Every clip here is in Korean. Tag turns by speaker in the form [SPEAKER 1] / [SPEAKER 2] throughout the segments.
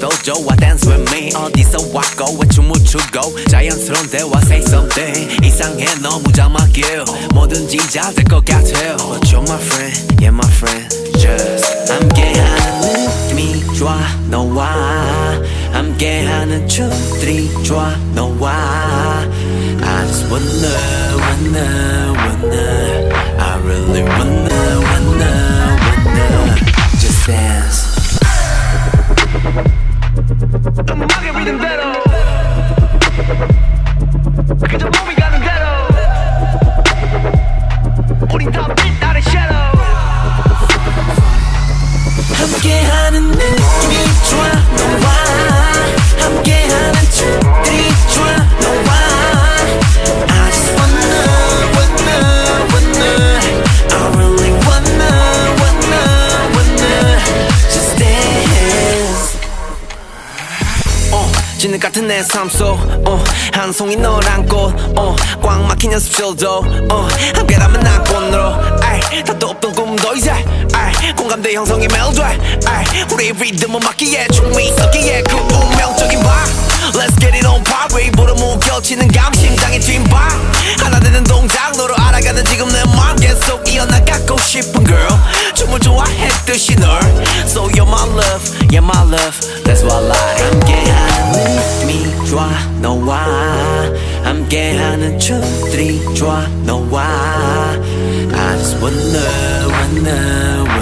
[SPEAKER 1] 도 좋아 dance with me 어디서 왔고 왜 춤을 추고 자연스러운 대화 say something 이상해 너무 자막이 뭐든지 잘 될 것 같아 But you're my friend, yeah my friend Just 함께하는 느낌이 좋아 너와 함께하는 춤들이 좋아 너와 I just wanna wanna wanna 진흙 같은 내 삶속 어, 한 송이 너란 꽃꽉 막힌 연습실도 어, 함께라면 난 꽃으로 다도 없던 꿈도 이제 공감대 멜로디 아이, 우리 리듬을 맞기에 춤이 섞기에 그 운명적인 밤 Let's get it on party 보러 뭉겨치는 감 심장의 뒷밤 하나 되는 동작 너로 알아가는 지금 내맘 계속 이어나가고 싶은 girl. 춤을 좋아했듯이 널. So you're my love, yeah my love That's what I like 느낌이 좋아 너와 함께하는 춤들이 좋아 너와 I just wanna wanna wanna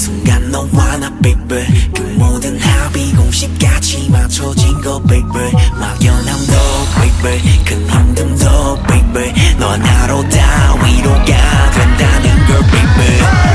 [SPEAKER 1] 순간 너와 나 baby. 그 모든 합이 공식같이 맞춰진 거 baby. 막연함도 baby. 큰 힘듦도 baby. 넌 하루 다 위로가 된다는 걸 baby.